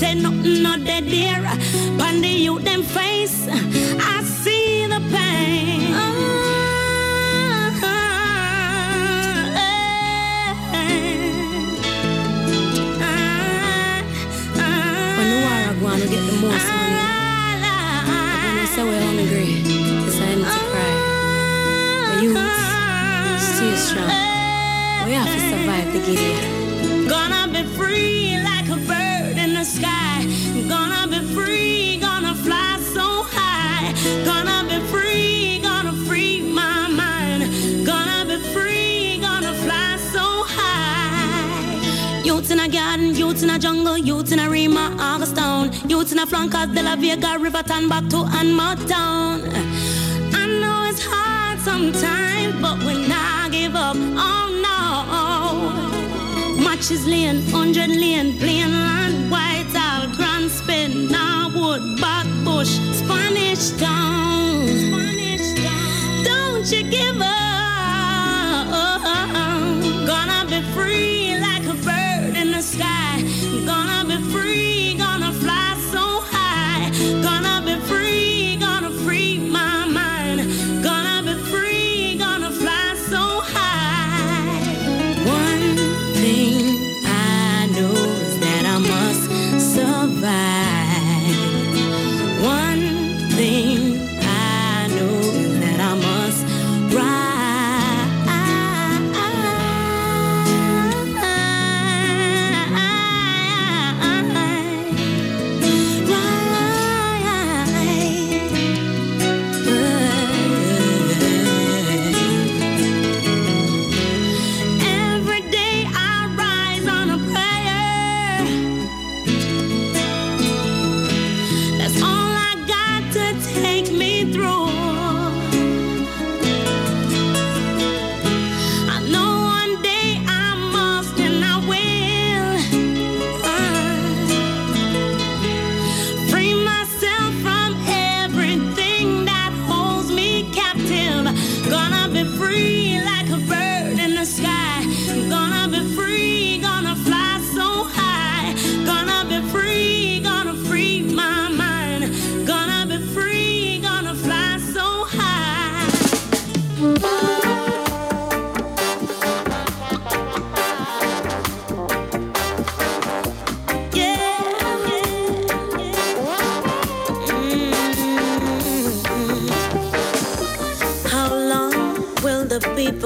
se nos pattern back and more. I know it's hard sometimes, but when I give up, oh no. Matches lane, hundred lane, plain land, white out, Grants Pen, now wood, back bush, Spanish town.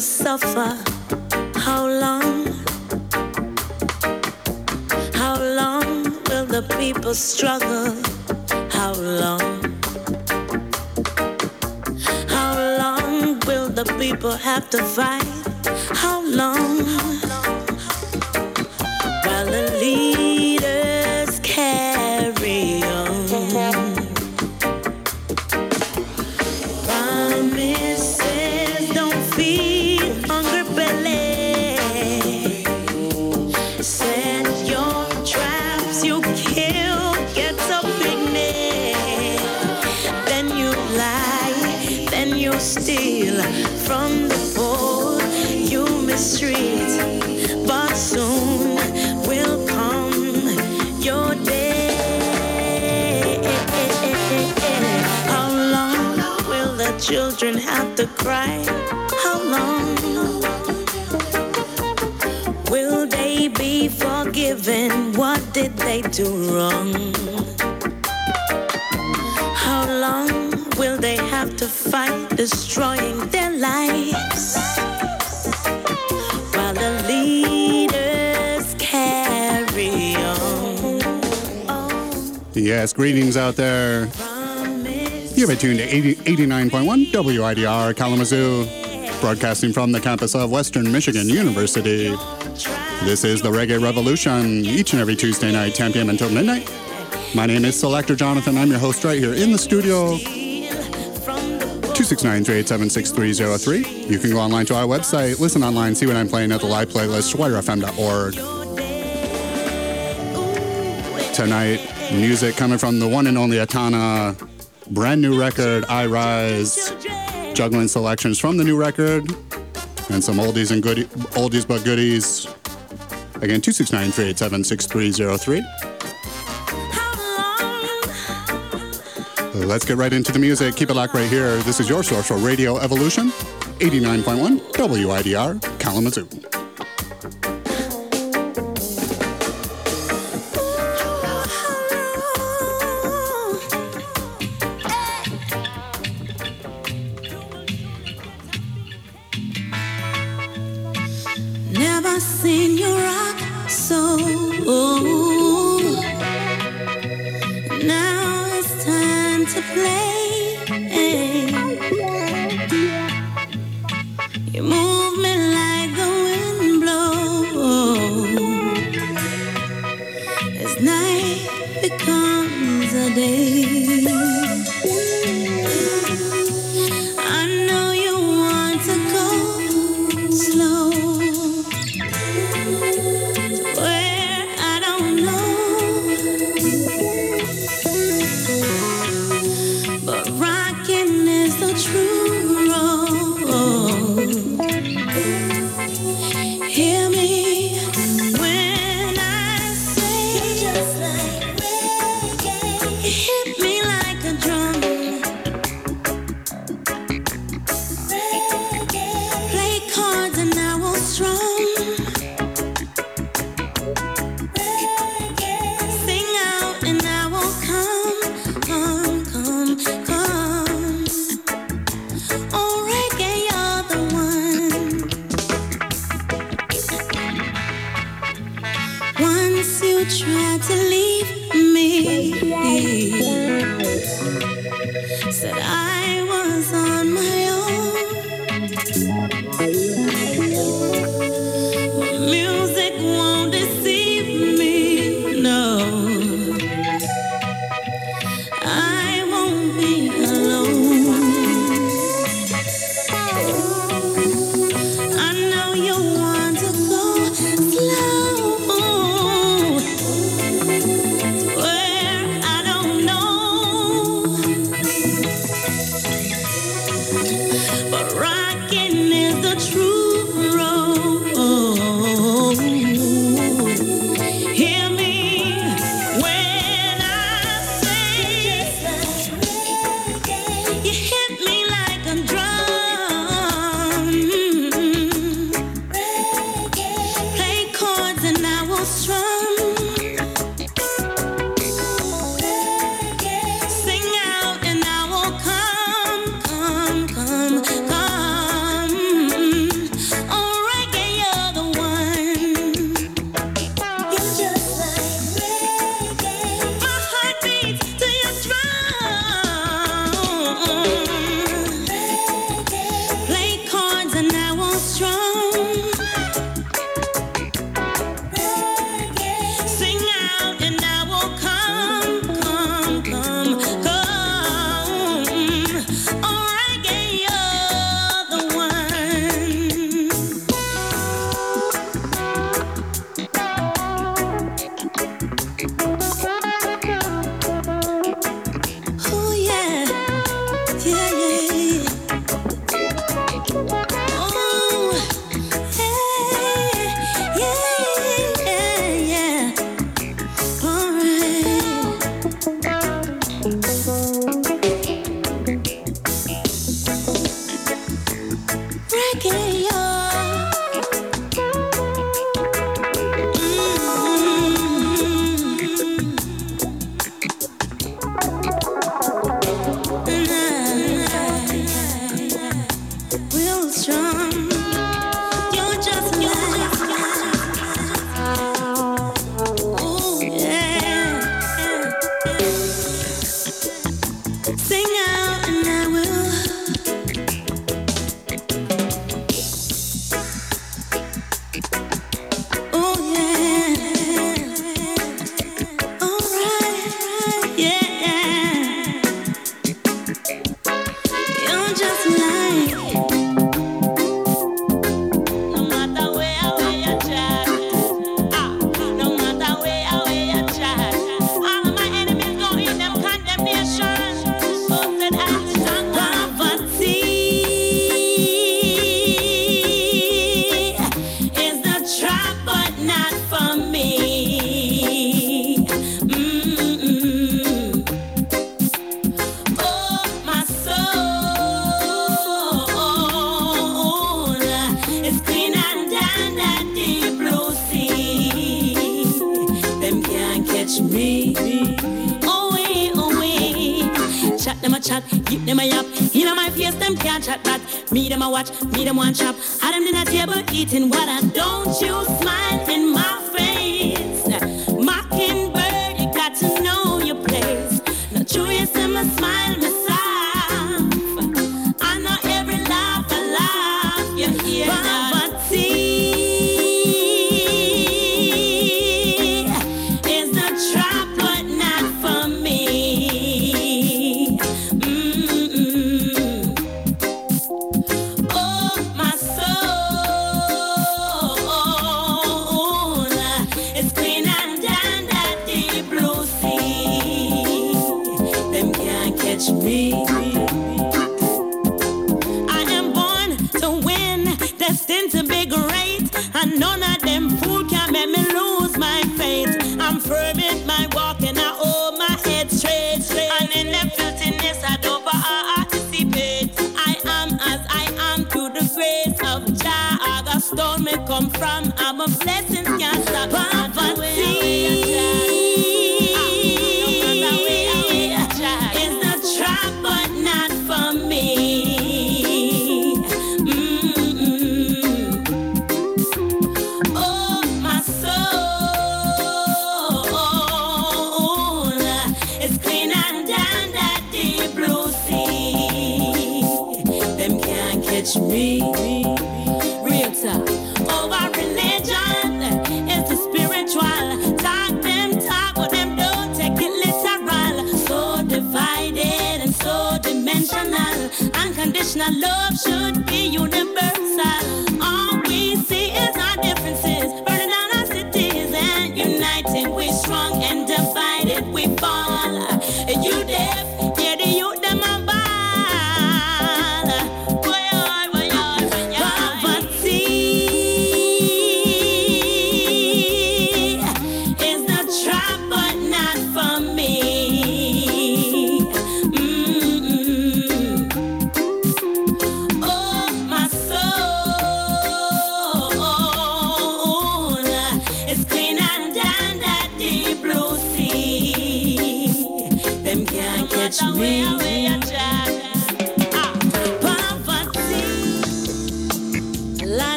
Suffer? How long? How long will the people struggle? How long? How long will the people have to fight? Do wrong? How long will they have to fight, destroying their lives? While the leaders carry on. Yes, greetings out there. You have it tuned to 80, 89.1 WIDR Kalamazoo, broadcasting from the campus of Western Michigan University. This is the Reggae Revolution, each and every Tuesday night, 10 p.m. until midnight. My name is Selector Jonathon. I'm your host right here in the studio, 269-387-6303. You can go online to our website, listen online, see what I'm playing at the live playlist, widrfm.org. Tonight, music coming from the one and only Etana, brand new record, I Rise, juggling selections from the new record, and some oldies and goodie, oldies but goodies. Again, 269-387-6303. Let's get right into the music. Keep it locked right here. This is your source for Radio Evolution, 89.1 WIDR Kalamazoo.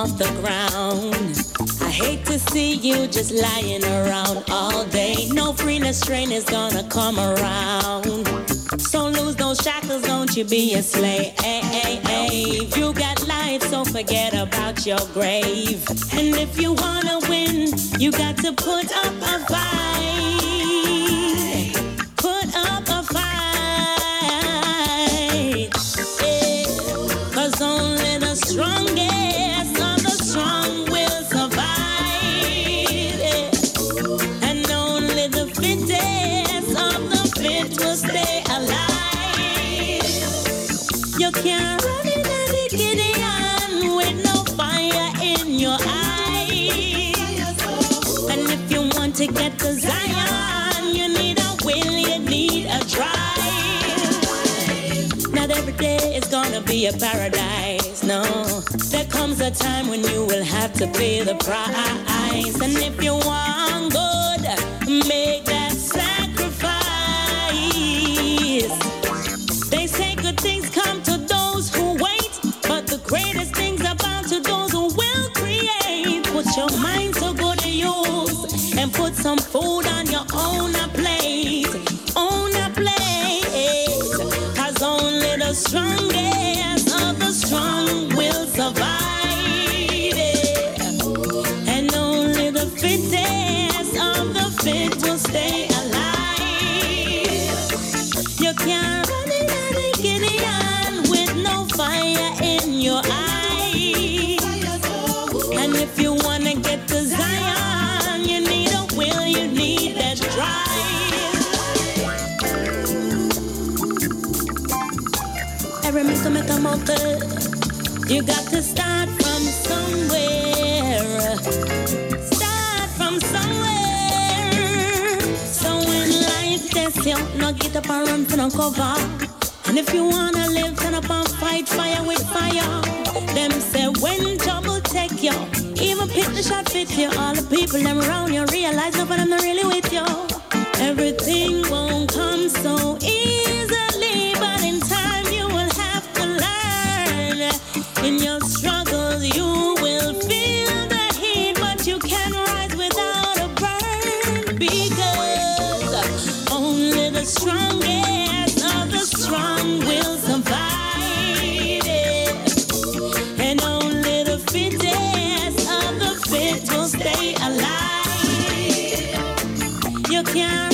off the ground. I hate to see you just lying around all day. No freeness train is gonna come around. So lose those shackles, don't you be a slave. Hey, hey, hey. You got life, so forget about your grave. And if you wanna win, you got to put up a fight. paradise. No, there comes a time when you will have to pay the price. And if you want good, make cause you got to start from somewhere. Start from somewhere. So when life tests you, not get up and run for no cover. And if you wanna live, turn up and fight fire with fire. Them say when trouble take you, even pick the shot fit you. All the people them around you realize none of them not really with you. Everything won't come so You can't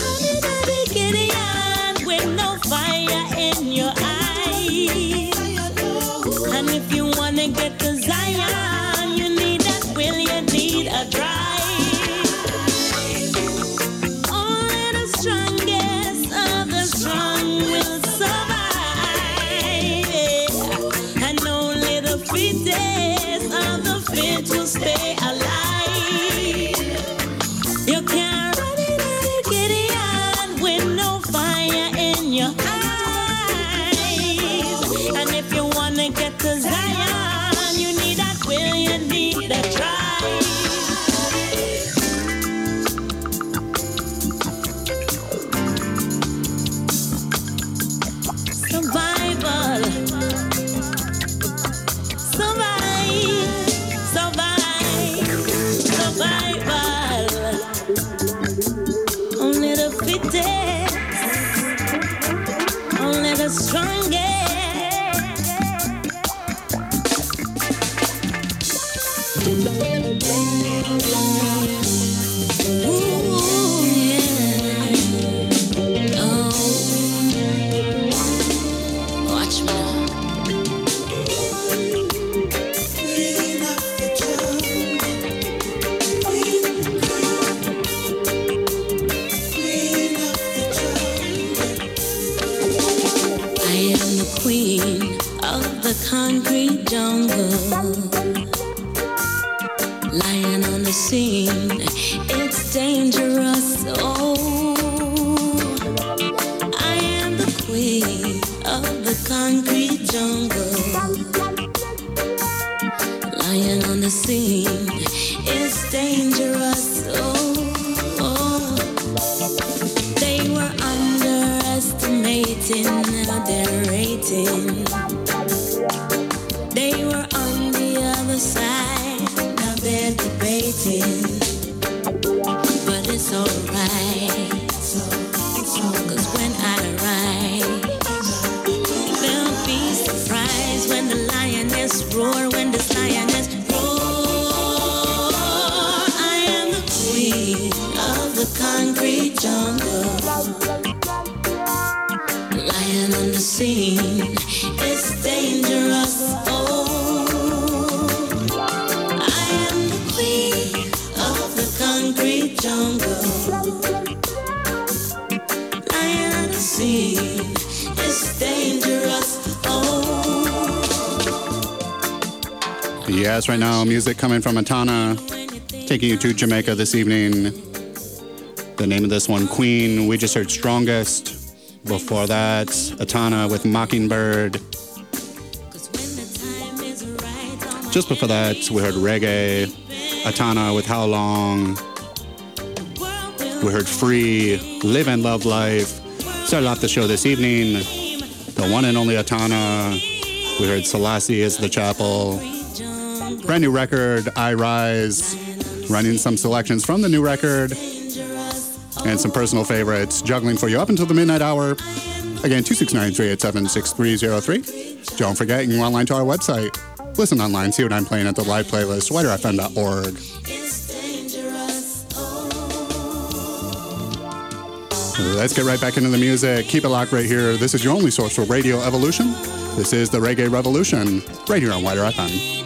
you to Jamaica this evening. The name of this one, Queen. We just heard Strongest. Before that, Etana with Mockingbird. Just before that, we heard Reggae. Etana with How Long. We heard Free, Live and Love Life. Started off the show this evening, the one and only Etana. We heard Selassie is the Chapel. Brand new record, I Rise. Running some selections from the new record and some personal favorites. Juggling for you up until the midnight hour. Again, 269 387 6303. Don't forget, you can go online to our website. Listen online, see what I'm playing at the live playlist, widrfm.org. Let's get right back into the music. Keep it locked right here. This is your only source for Radio Evolution. This is the Reggae Revolution, right here on Wider FM.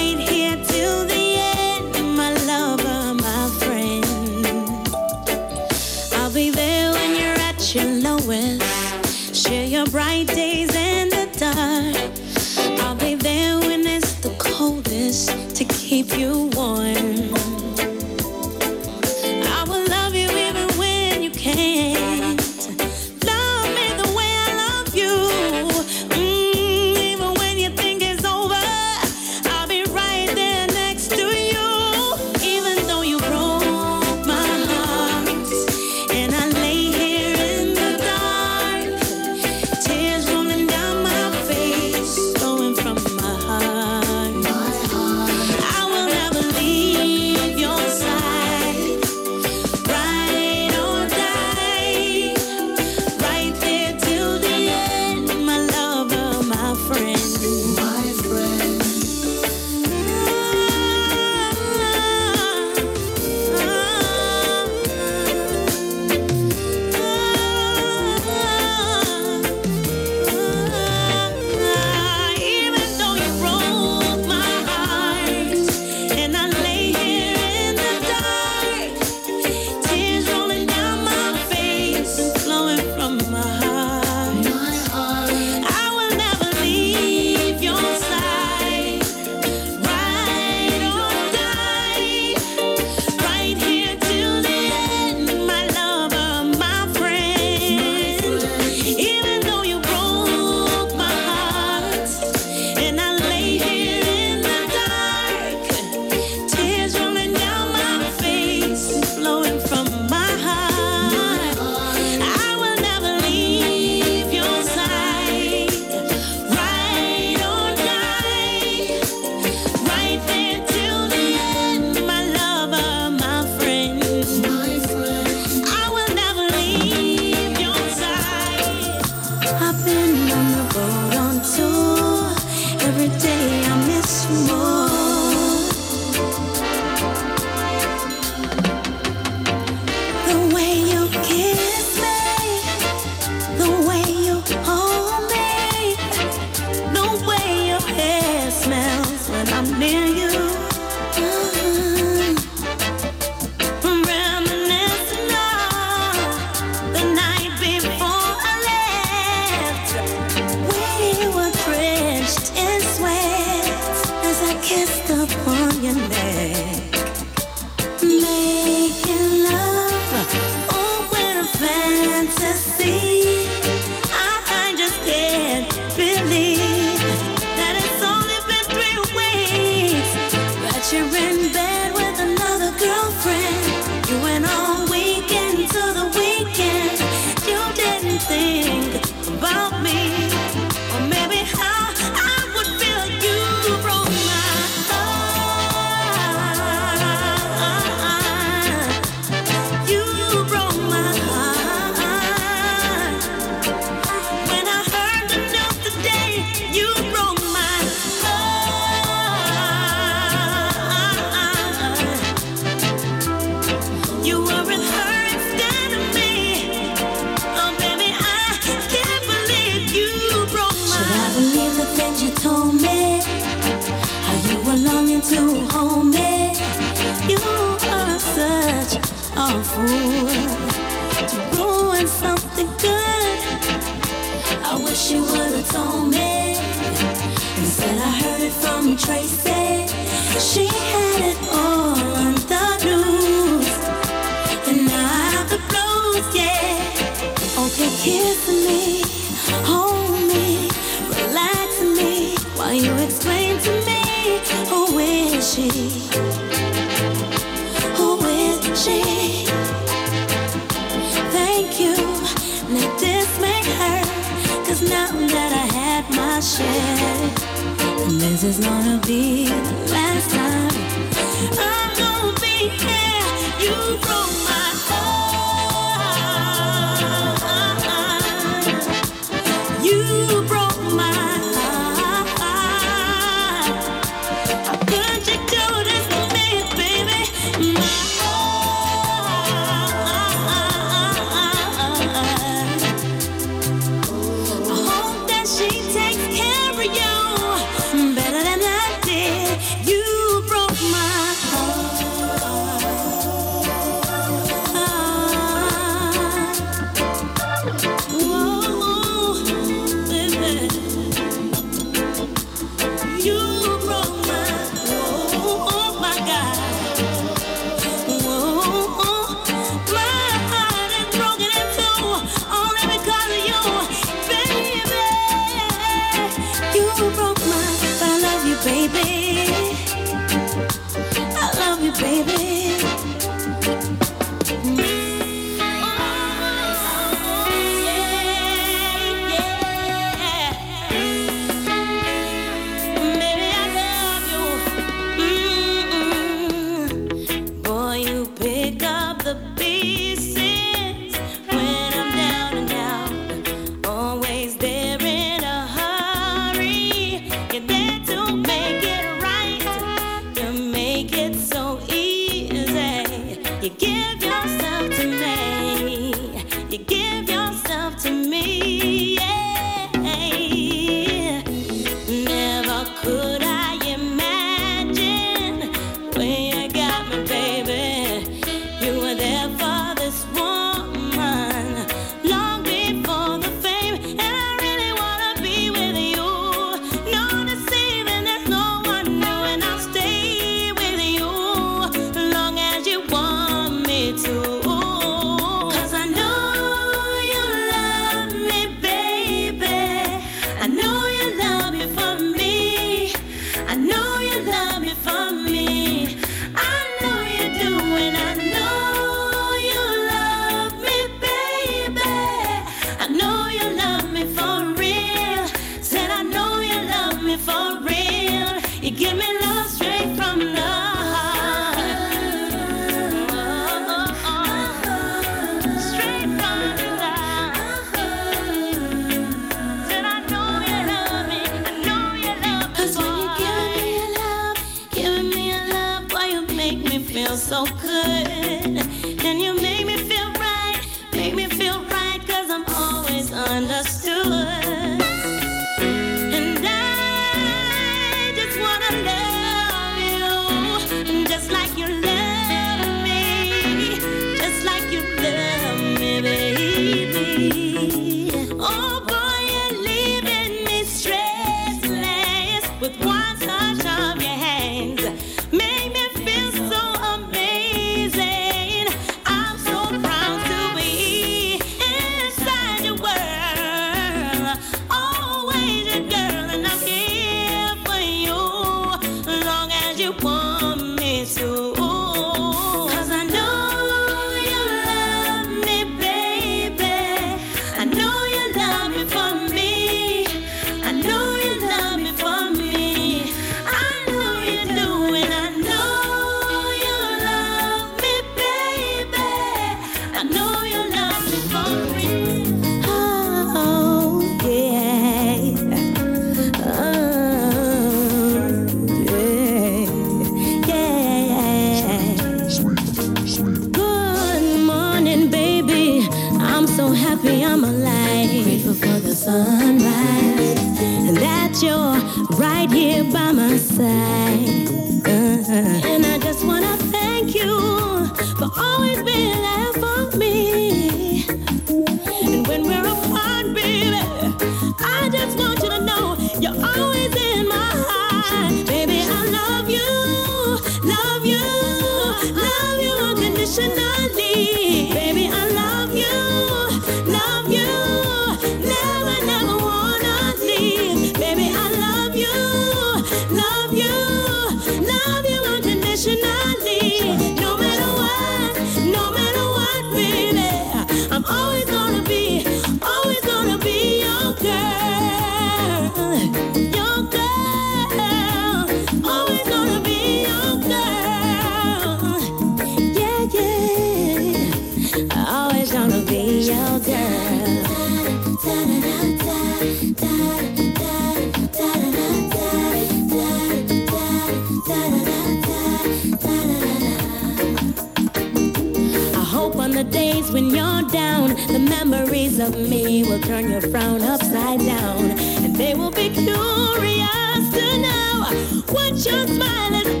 the days when you're down. The memories of me will turn your frown upside down. And they will be curious to know what your smile is.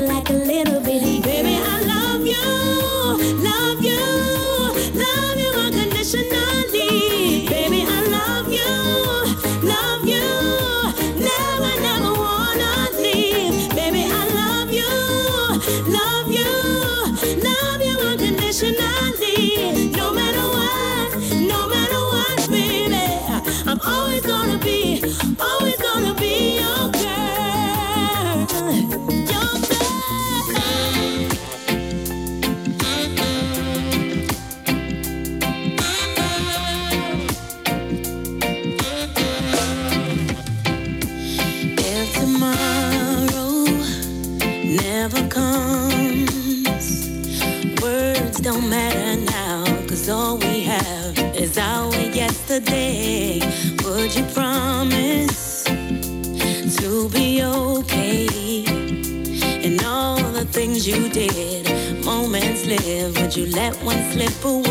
like a let one slip away.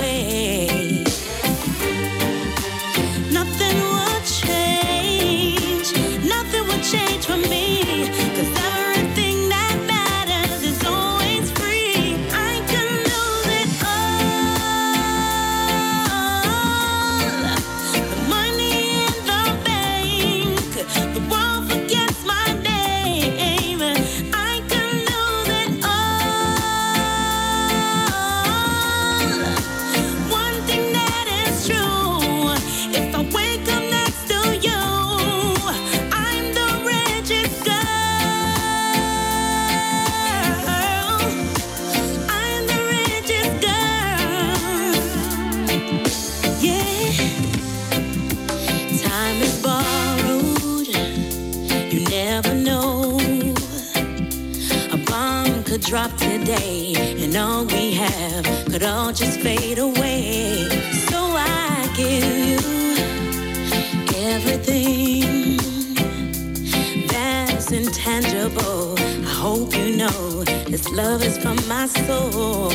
would all just fade away. So I give you everything that's intangible. I hope you know this love is from my soul.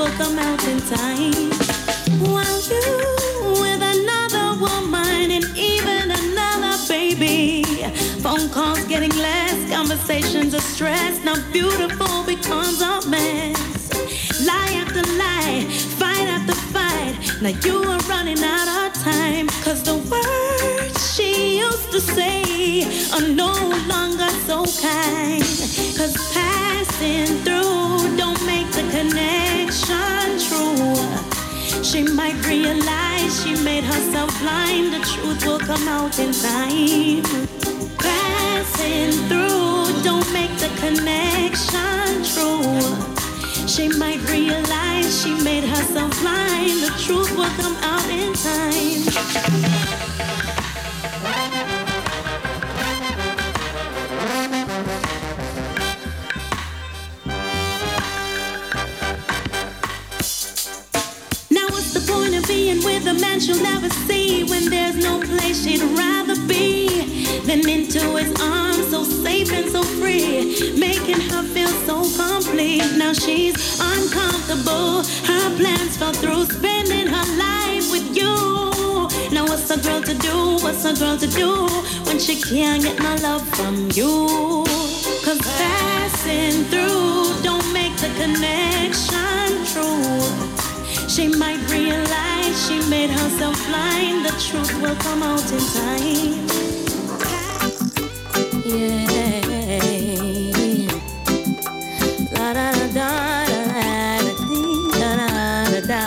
will come out in time. While you with another woman and even another baby. Phone calls getting less, conversations are stressed. Now beautiful becomes a mess. Lie after lie, fight after fight. Now you are out in life. a girl to do when she can't get no love from you? Cause passing through don't make the connection true. She might realize she made herself blind. The truth will come out in time. Yeah. La da da da da da da da.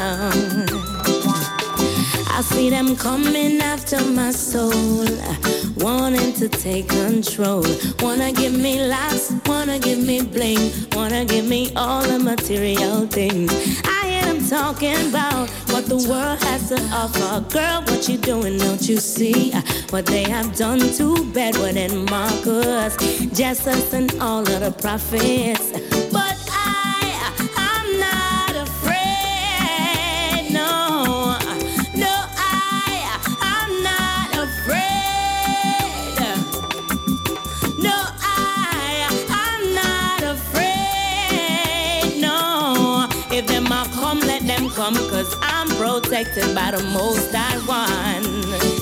I see them coming soul, wanting to take control. Wanna give me laughs, wanna give me bling, wanna give me all the material things. I hear them talking about what the world has to offer. Girl, what you doing? Don't you see what they have done to Bedward and Marcus, Jesus, and all of the prophets? Protected by the most I one.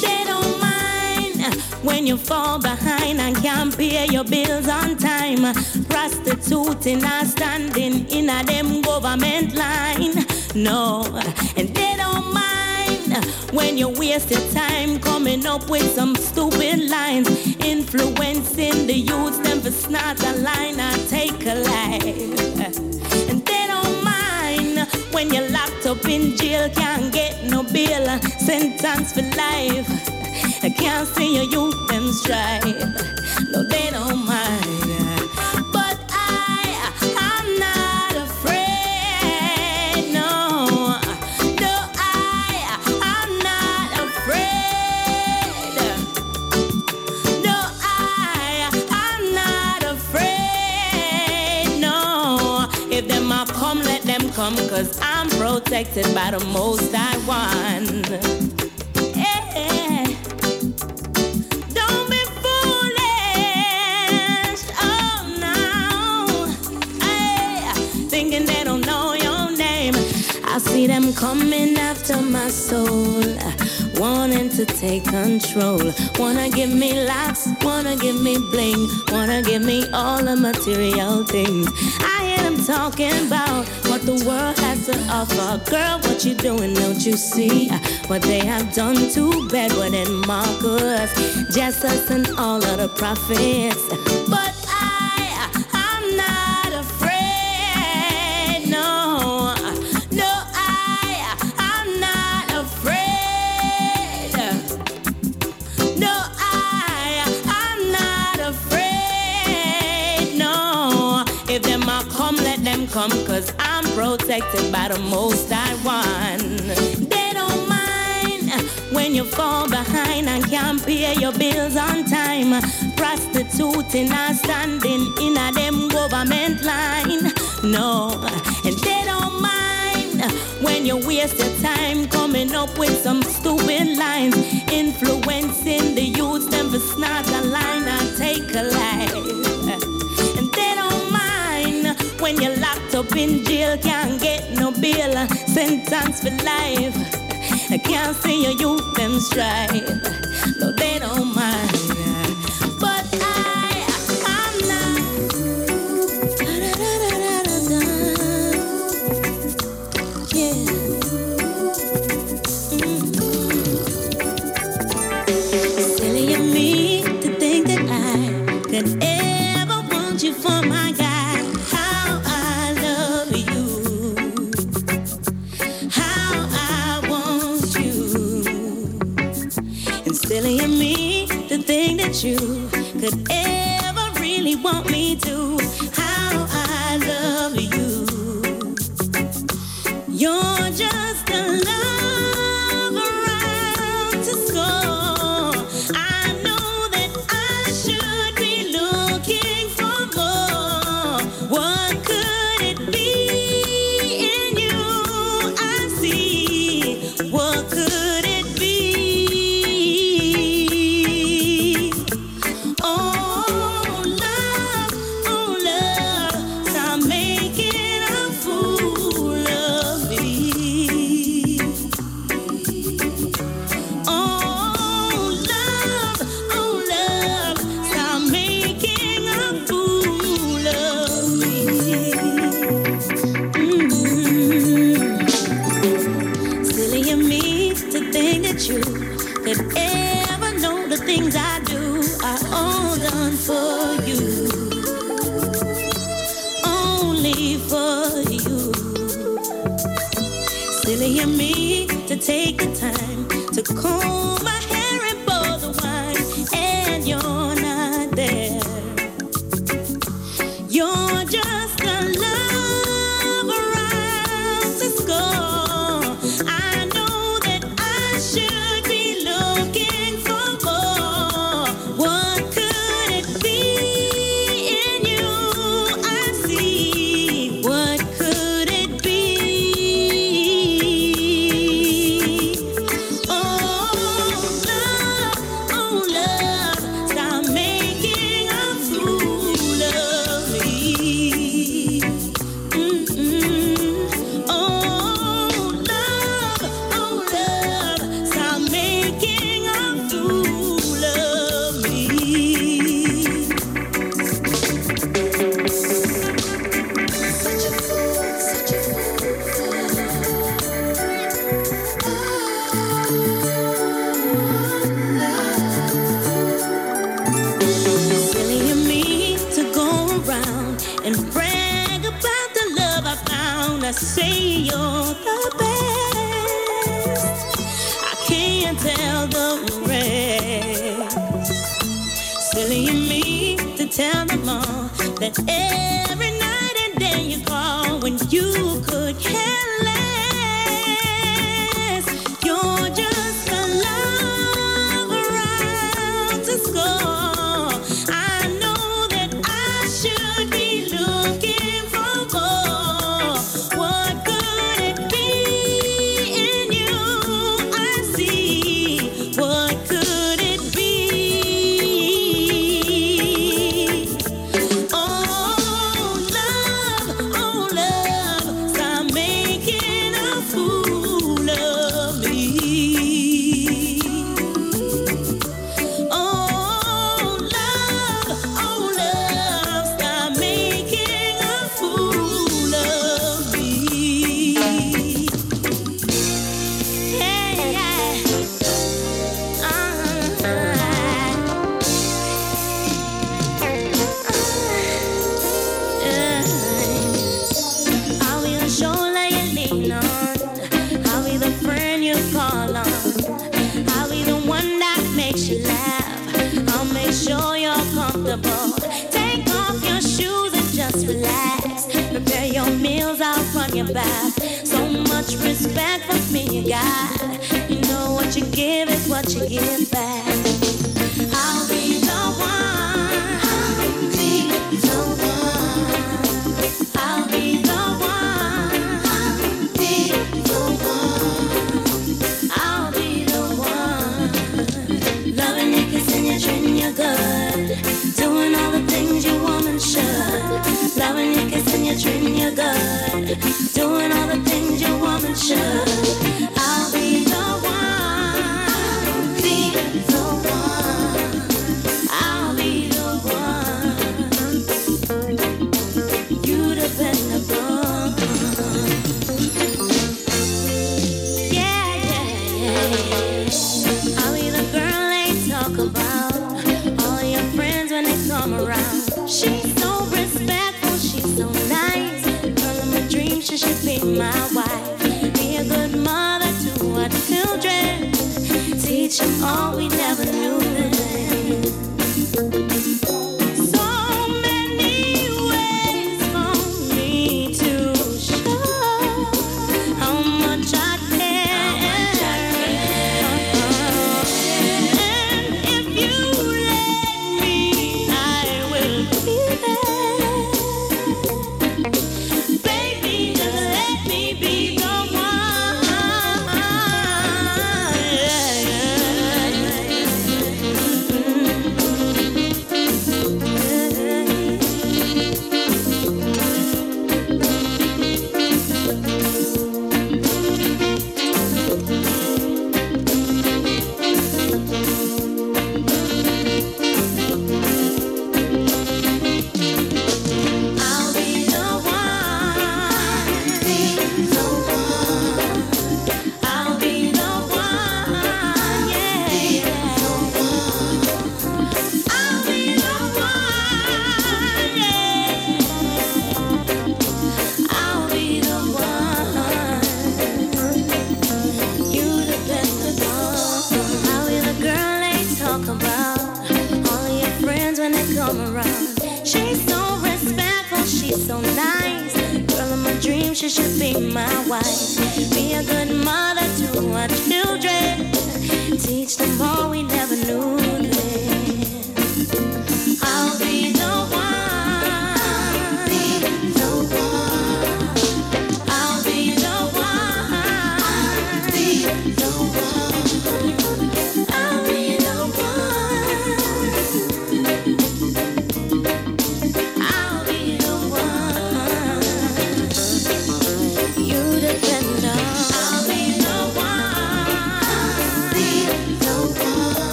They don't mind when you fall behind and can't pay your bills on time. Prostituting or standing in a them government line. No, and they don't mind when you waste your time coming up with some stupid lines, influencing the youth them for snort a line or take a life. When you're locked up in jail, can't get no bail, sentence for life. I can't see your youth and strive. No, they don't mind. Protected by the most I want. Don't be foolish. Oh no. Thinking they don't know your name. I see them coming after my soul, wanting to take control. Wanna give me laughs, wanna give me bling, wanna give me all the material things. I hear them talking about what the world has to offer. Girl, what you doing? Don't you see what they have done to Bedward and Marcus, Jesus, and all of the prophets? But protected by the most I want. They don't mind when you fall behind and can't pay your bills on time. Prostituting or standing in a them government line. No, and they don't mind when you waste your time coming up with some stupid lines, influencing the youth them for snort a line and take a life. And they don't mind when you're locked up in jail, can't get no bail, sentence for life. I can't see your youth them strive. No, they don't mind. Want me to. How I love you. You're just a love around to score. I know that I should be looking for more. What could it be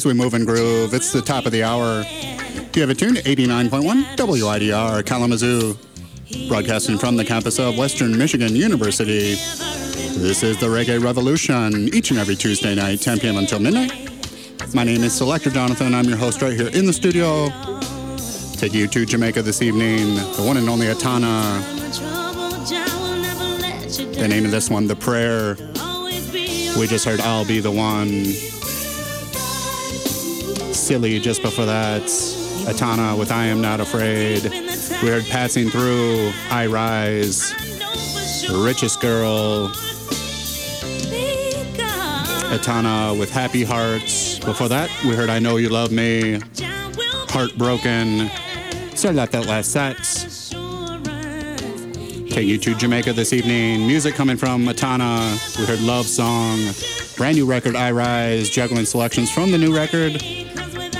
as we move and groove, it's the top of the hour. Do you have tuned to 89.1 WIDR Kalamazoo, broadcasting from the campus of Western Michigan University. This is the Reggae Revolution, each and every Tuesday night, 10 p.m. until midnight. My name is Selector Jonathon. I'm your host right here in the studio. Take you to Jamaica this evening, the one and only Etana. The name of this one, The Prayer. We just heard I'll Be the One. Silly just before that. Etana with I Am Not Afraid. We heard Passing Through, I Rise, Richest Girl, Etana with Happy Hearts. Before that, we heard I Know You Love Me, Heartbroken. Started out that last set. Take you to Jamaica this evening. Music coming from Etana. We heard Love Song, brand new record I Rise, juggling selections from the new record,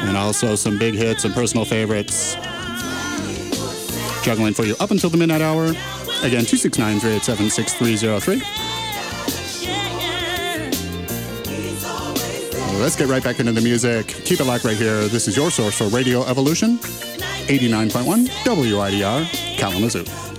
and also some big hits and personal favorites. Juggling for you up until the midnight hour. Again, 269 387 6303. Let's get right back into the music. Keep it locked right here. This is your source for Radio Evolution, 89.1 WIDR, Kalamazoo.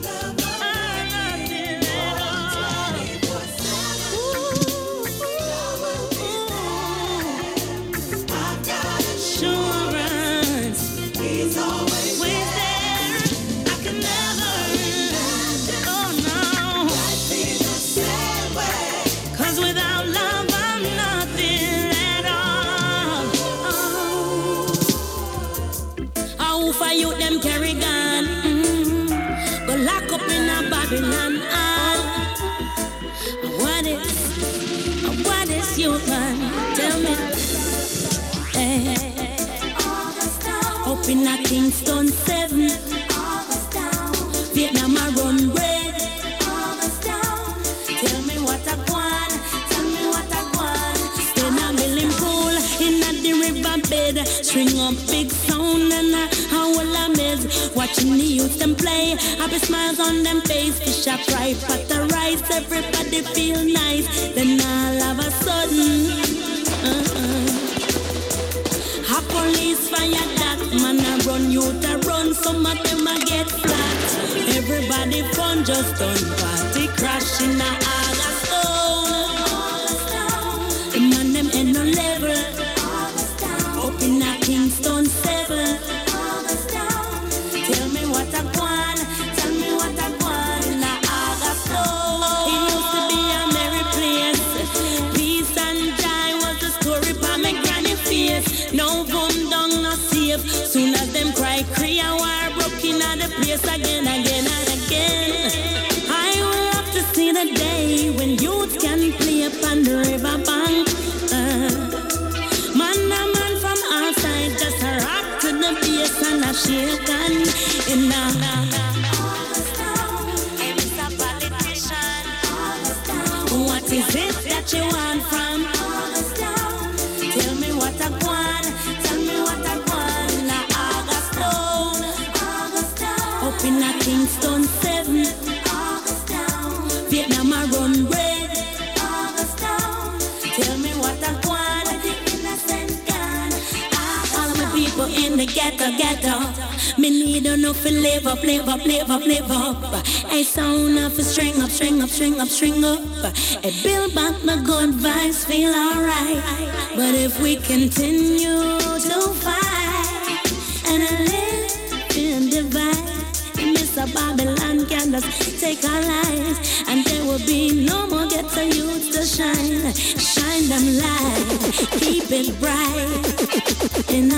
Vietnam a run red. Tell me what I tell me what in at the. String up big and mess. Watching the youth them play, happy smiles on them face. Fish are fry, rice, everybody feel nice. Then all of a sudden, uh-uh. a police fire that man a run, youth a run, some of them a get the fun just done. Party crashing the now for live up, live up, live up, live up. A sound now a string up, string up, string up, string up. A build back my good vibes, feel alright. But if we continue to fight and a living divide, Mr. Babylon can just take our lives, and there will be no more ghetto youth to shine. Shine them light, keep it bright. In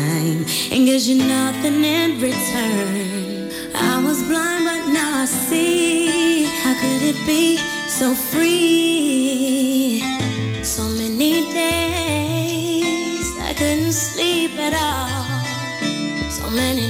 time and gives you nothing in return. I was blind, but now I see. How could it be so free? So many days I couldn't sleep at all. So many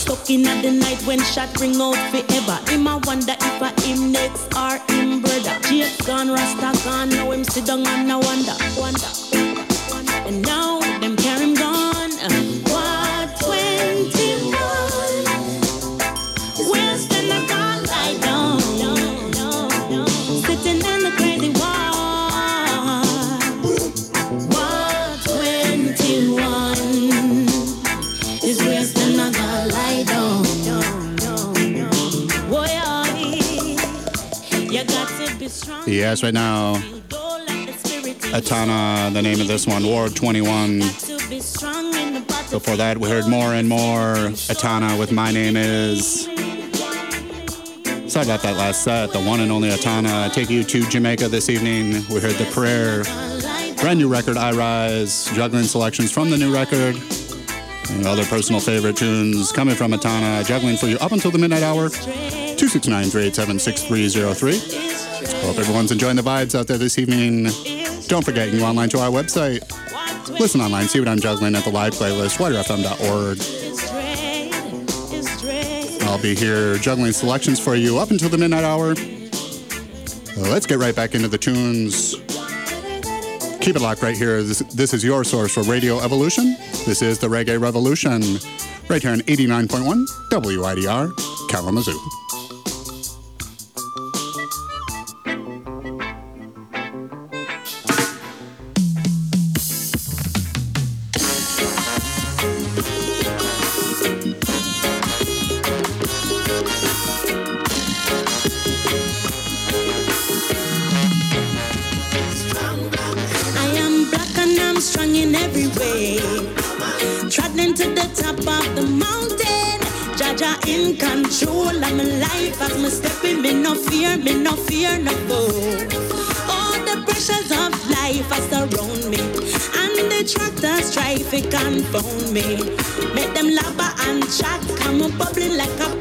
stuck in the night when shot ring out forever. Him I wonder if I him next or him brother. Jake gone, Rasta gone, now him sit down and I wonder, wonder. And now Yes, right now. Etana, the name of this one, Ward 21. Got to be strong in the body. Before that, we heard more and more Etana with My Name Is. Sorry about that last set. The one and only Etana. I take you to Jamaica this evening. We heard The Prayer. Brand new record, I Rise. Juggling selections from the new record. And other personal favorite tunes coming from Etana. Juggling for you up until the midnight hour. 269 387 6303. Hope everyone's enjoying the vibes out there this evening. Don't forget, you can go online to our website. Listen online, see what I'm juggling at the live playlist, widrfm.org. I'll be here juggling selections for you up until the midnight hour. Let's get right back into the tunes. Keep it locked right here. This, this is your source for Radio Evolution. This is the Reggae Revolution, right here on 89.1 WIDR Kalamazoo. Confound me. Make them lava and chat. Come bubbling like a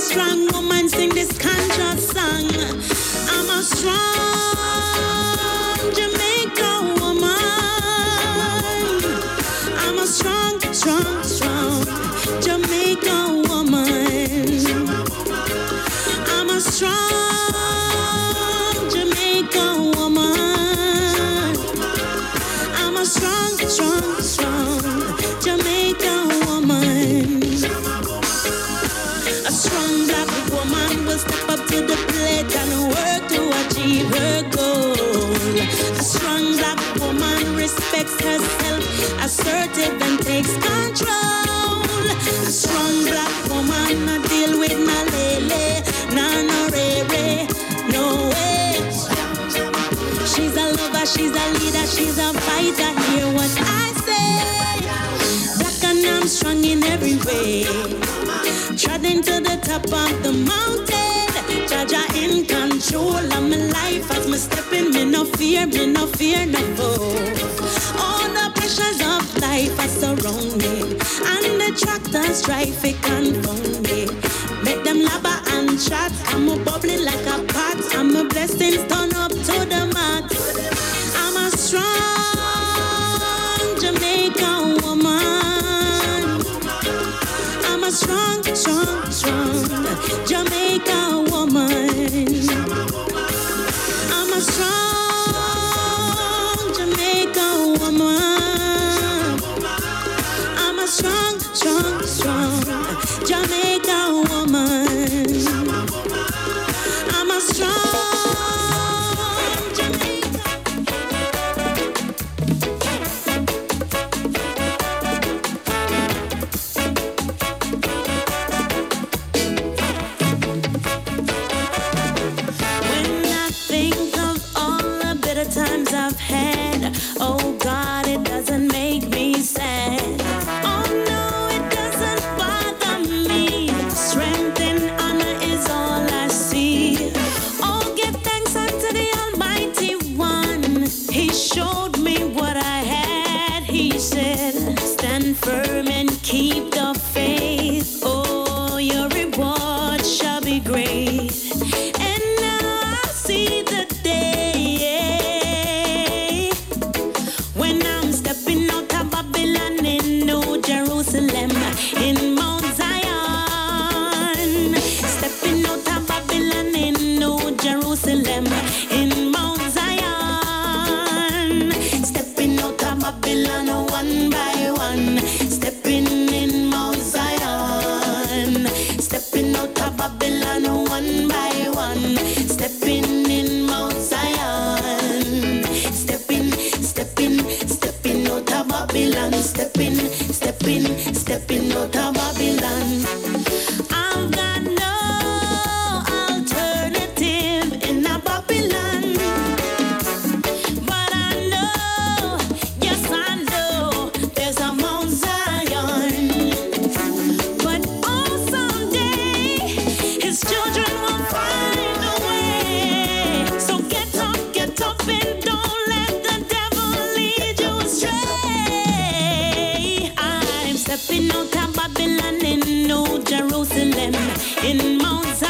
strong woman sing Treading to the top of the mountain. Jaja in control of my life as me stepping. Me no fear, me no fear, no foe. All the pressures of life are surround me, and the tractors strife it confound me. Make them labor and chat. I'm up. Stepping out of Babylon in New Jerusalem, in Mount Zion.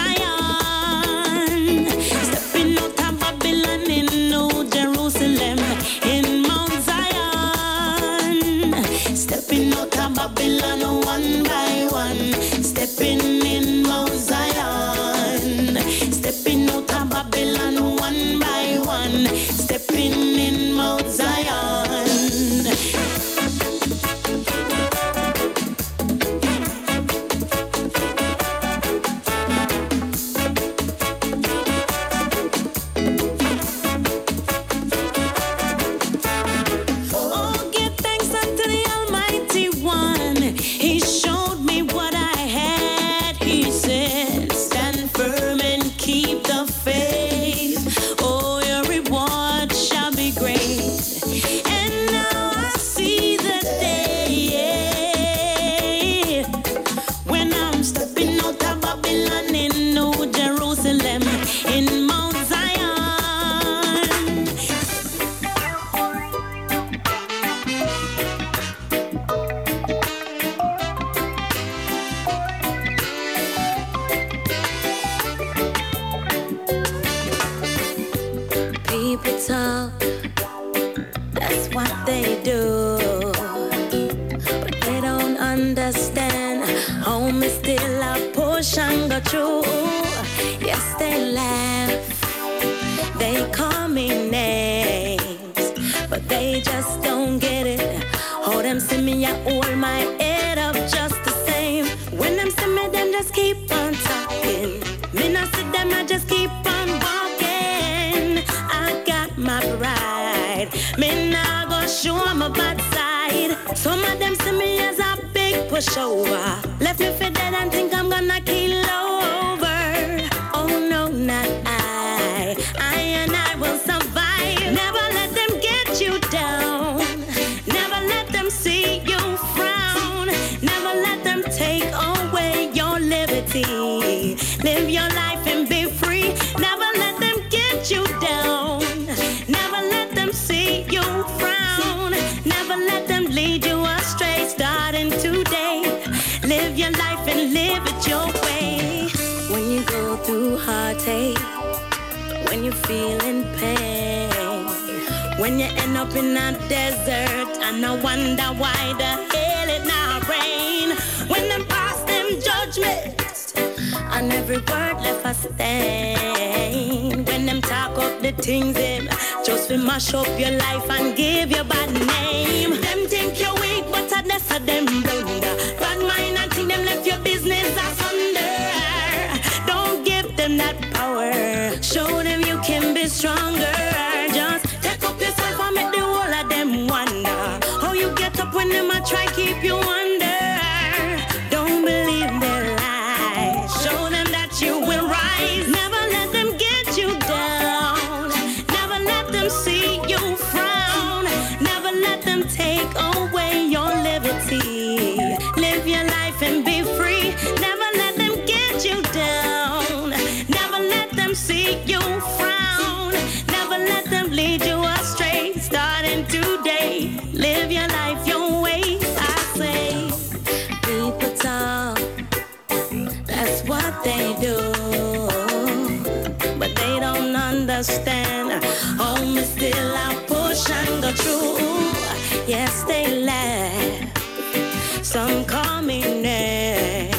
understand. Only still I push and go through. Yes, they laugh. Some call me name,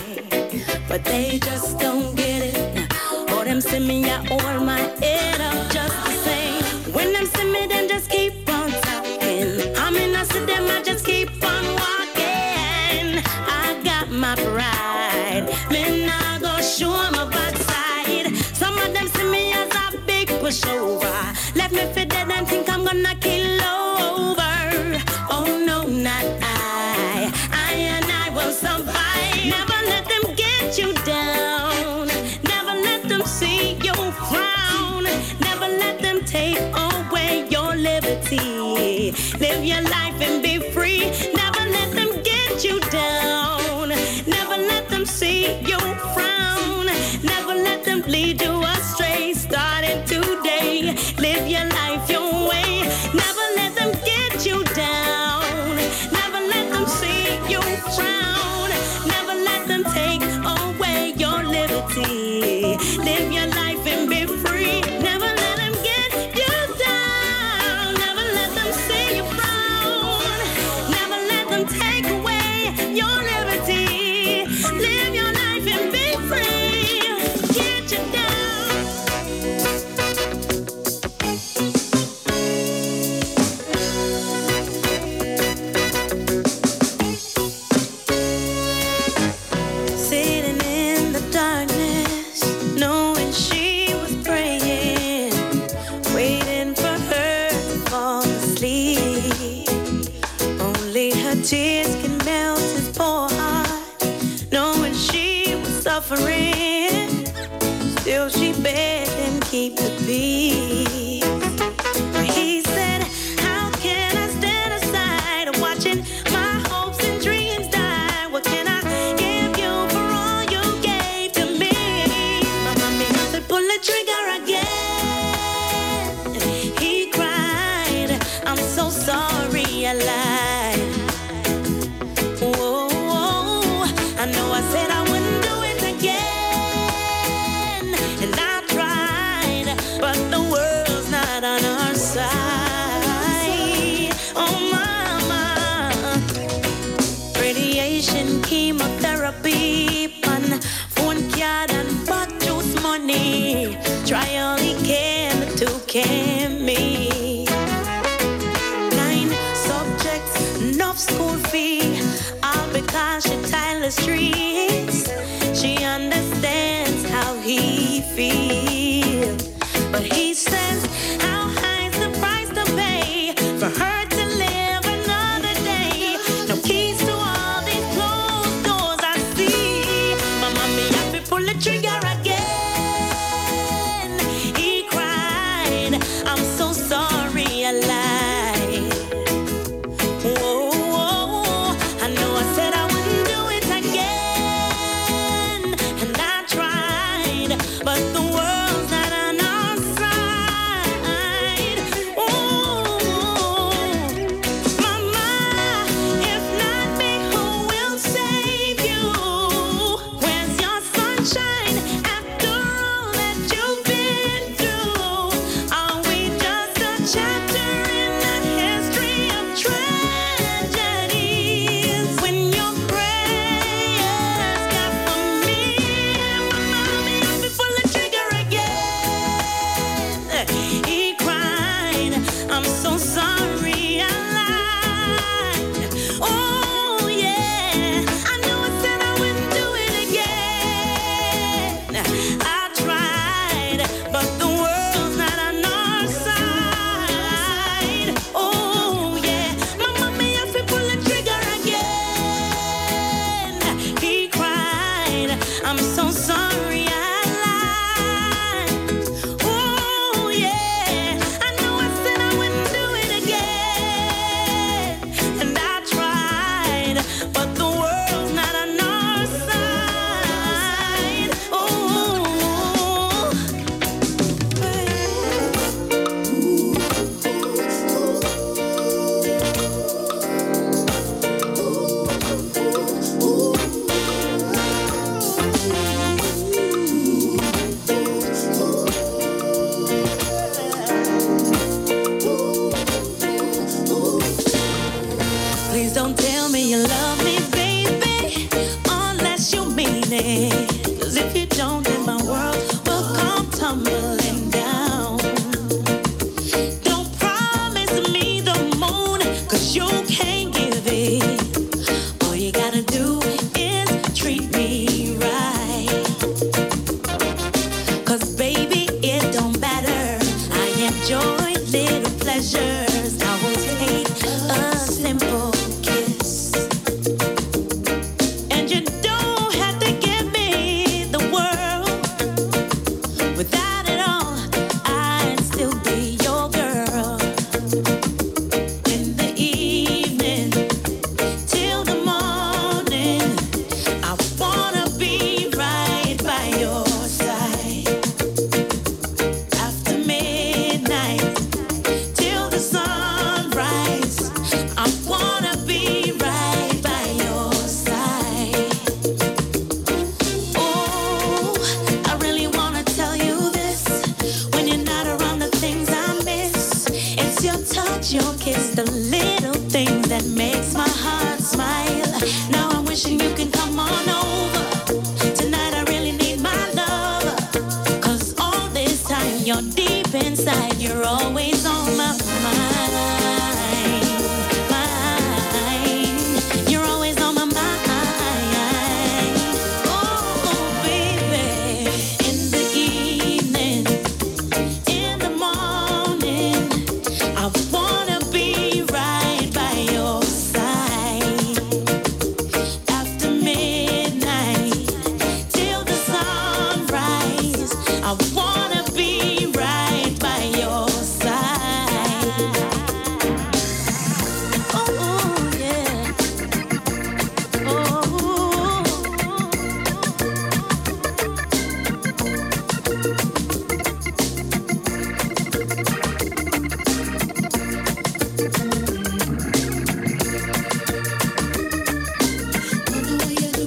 but they just don't get it. Or them send me out all my head up.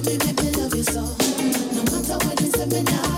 baby, make me love you so. No matter what you say, me now.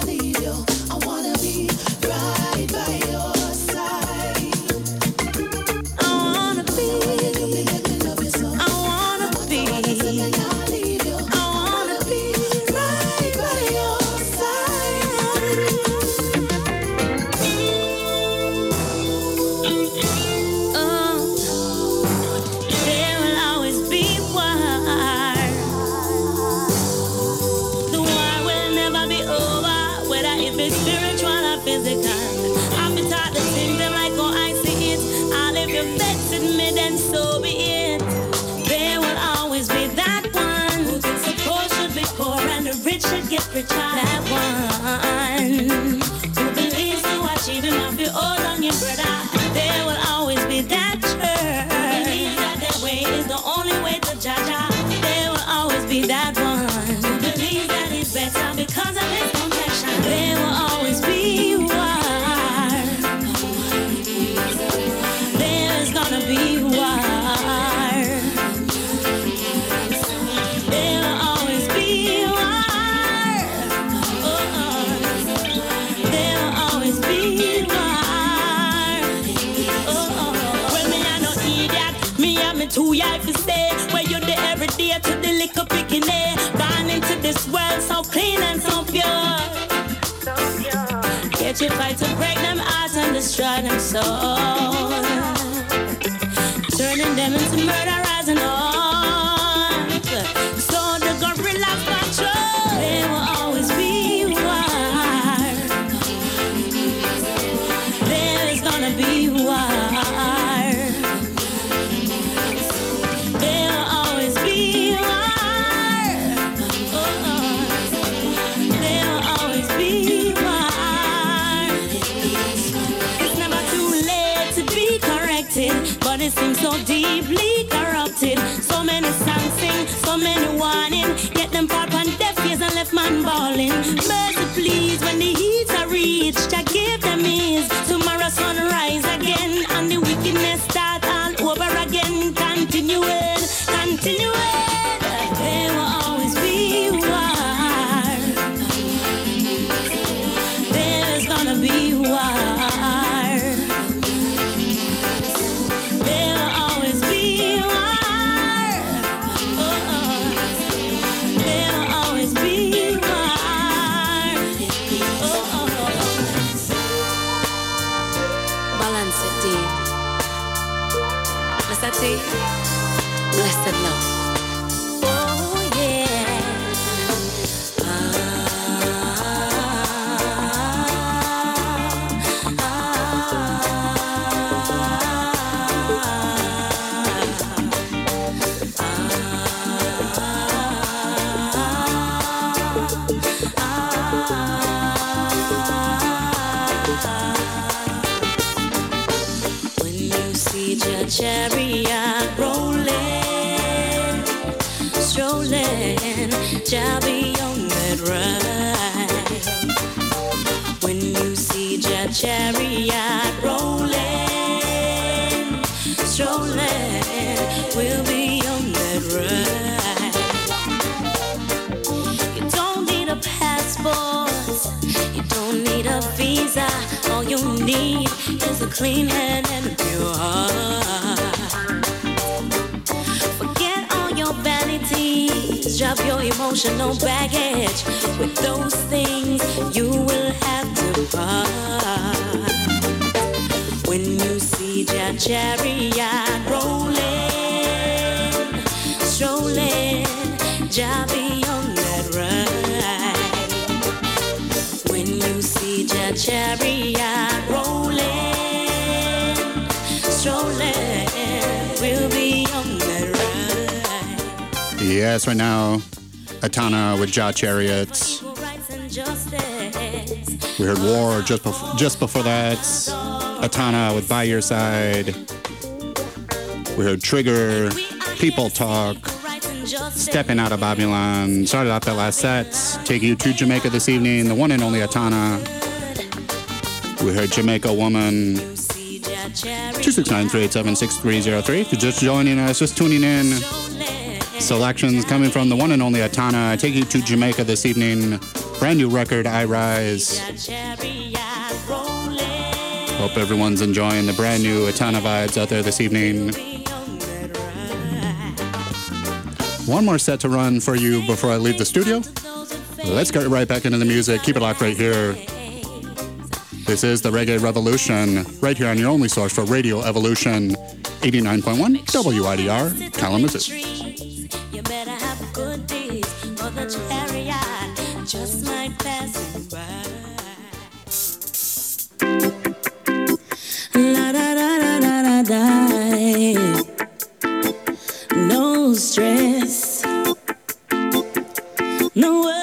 Clean hand and a pure heart. Forget all your vanities, drop your emotional baggage. With those things, you will have to part. When you see your chariot rolling, strolling, Jah chariot rolling Yes, right now, Etana with Jah Chariots. We heard War just before, just before that. Etana with By Your Side. We heard Trigger, People Talk, Stepping Out of Babylon. Started off that last set. Take you to Jamaica this evening, the one and only Etana. We heard Jamaica Woman. 269 If you're just joining us, just tuning in, selections coming from the one and only Etana. I take you to Jamaica this evening. Brand new record, I Rise. Hope everyone's enjoying the brand new Etana vibes out there this evening. One more set to run for you before I leave the studio. Let's get right back into the music. Keep it locked right here. This is the Reggae Revolution, right here on your only source for Radio Evolution. 89.1 WIDR Kalamazoo. No stress, no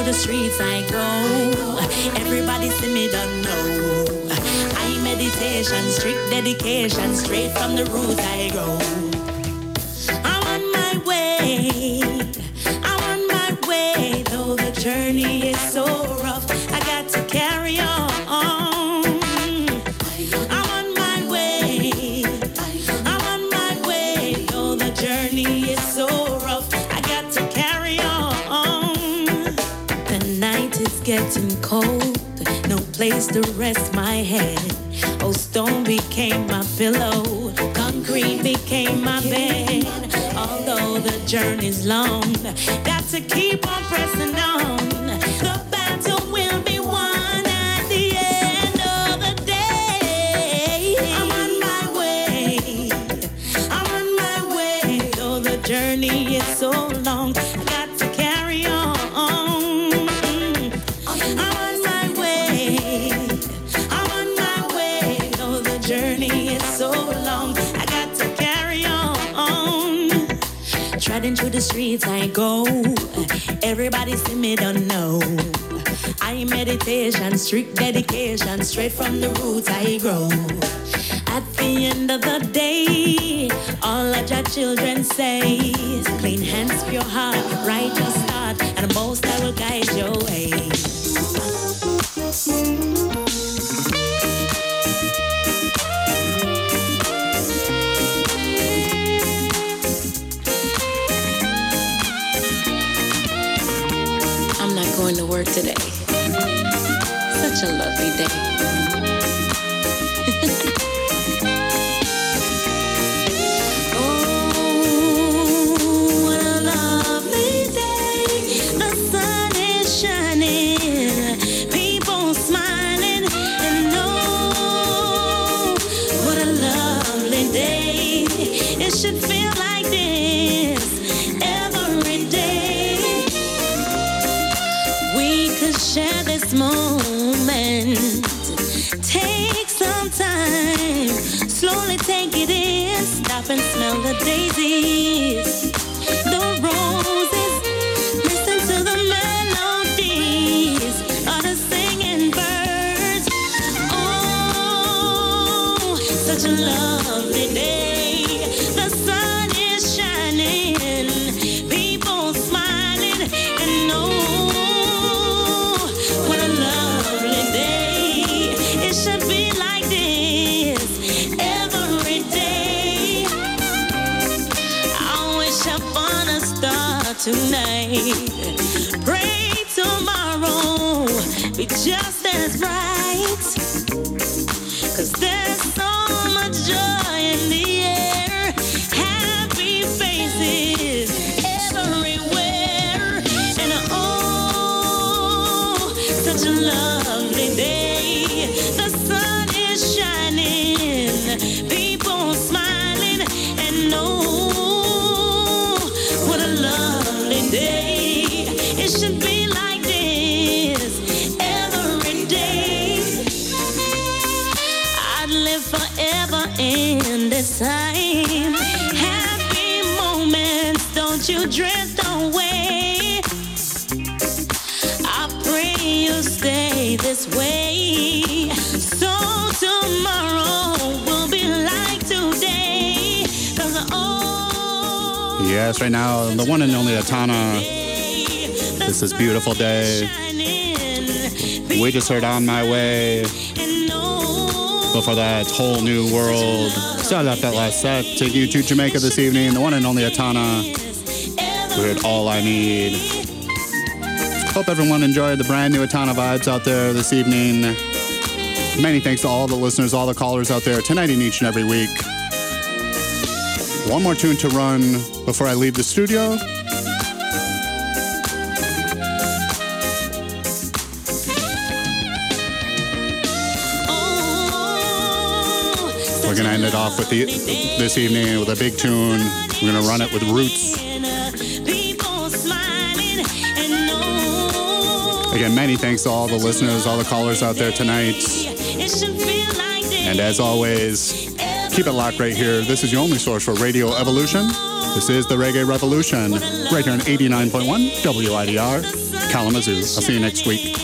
through the streets I go. Everybody see me don't know. I meditation, strict dedication, straight from the roots I grow. Place to rest my head. Oh, stone became my pillow, concrete became my bed. Although the journey's long, got to keep on pressing on. The streets I go. Everybody see me don't know. I meditation, strict dedication, straight from the roots I grow. At the end of the day, all of your children say, clean hands, pure heart, righteous heart, and the most I will guide your way. Going to work today. Such a lovely day. Yes, right now, the one and only Etana. this is beautiful day. We just heard On My Way. Before that, Whole New World. Started off that last set. Take you to Jamaica this evening. The one and only Etana. We heard All I Need. Hope everyone enjoyed the brand new Etana vibes out there this evening. Many thanks to all the listeners, all the callers out there tonight and each and every week. One more tune to run before I leave the studio. We're gonna end it off with the this evening with a big tune. We're gonna run it with Roots. Again, many thanks to all the listeners, all the callers out there tonight. And as always, keep it locked right here. This is your only source for Radio Evolution. This is the Reggae Revolution, right here on 89.1 WIDR Kalamazoo. I'll see you next week.